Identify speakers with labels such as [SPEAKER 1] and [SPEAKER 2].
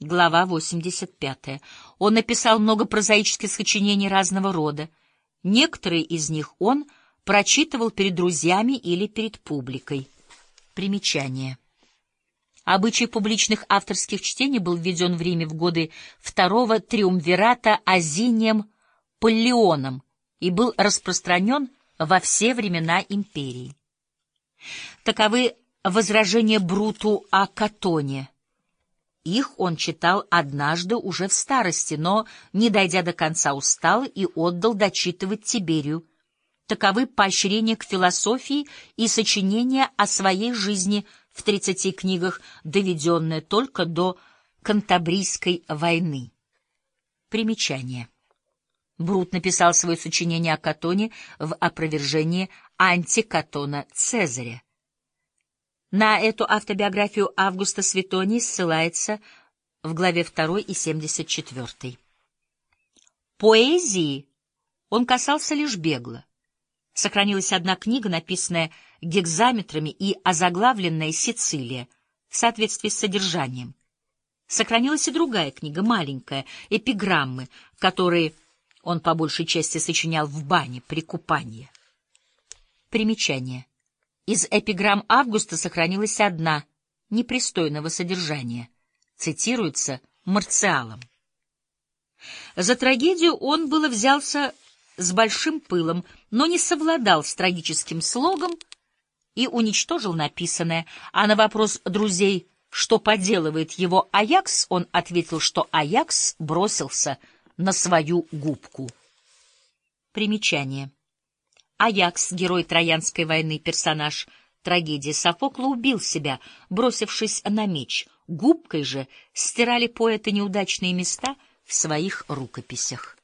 [SPEAKER 1] Глава 85. Он написал много прозаических сочинений разного рода. Некоторые из них он прочитывал перед друзьями или перед публикой. Примечание. Обычай публичных авторских чтений был введен в Риме в годы второго триумвирата Азинием Паллионом и был распространен во все времена империи. Таковы возражения Бруту о Катоне. Их он читал однажды уже в старости, но, не дойдя до конца, устал и отдал дочитывать Тиберию. Таковы поощрения к философии и сочинения о своей жизни в тридцати книгах, доведенные только до Кантабрийской войны. Примечание. Брут написал свое сочинение о Катоне в опровержении антикатона Цезаря. На эту автобиографию Августа Светоний ссылается в главе 2 и 74. Поэзии он касался лишь бегло. Сохранилась одна книга, написанная гекзаметрами и озаглавленная «Сицилия» в соответствии с содержанием. Сохранилась и другая книга, маленькая, эпиграммы, которые он по большей части сочинял в бане при купании. Примечание. Из эпиграмм Августа сохранилась одна, непристойного содержания. Цитируется Марциалом. За трагедию он было взялся с большим пылом, но не совладал с трагическим слогом и уничтожил написанное, а на вопрос друзей, что поделывает его Аякс, он ответил, что Аякс бросился на свою губку. Примечание. Аякс, герой Троянской войны, персонаж трагедии Софокла, убил себя, бросившись на меч. Губкой же стирали поэты неудачные места в своих рукописях.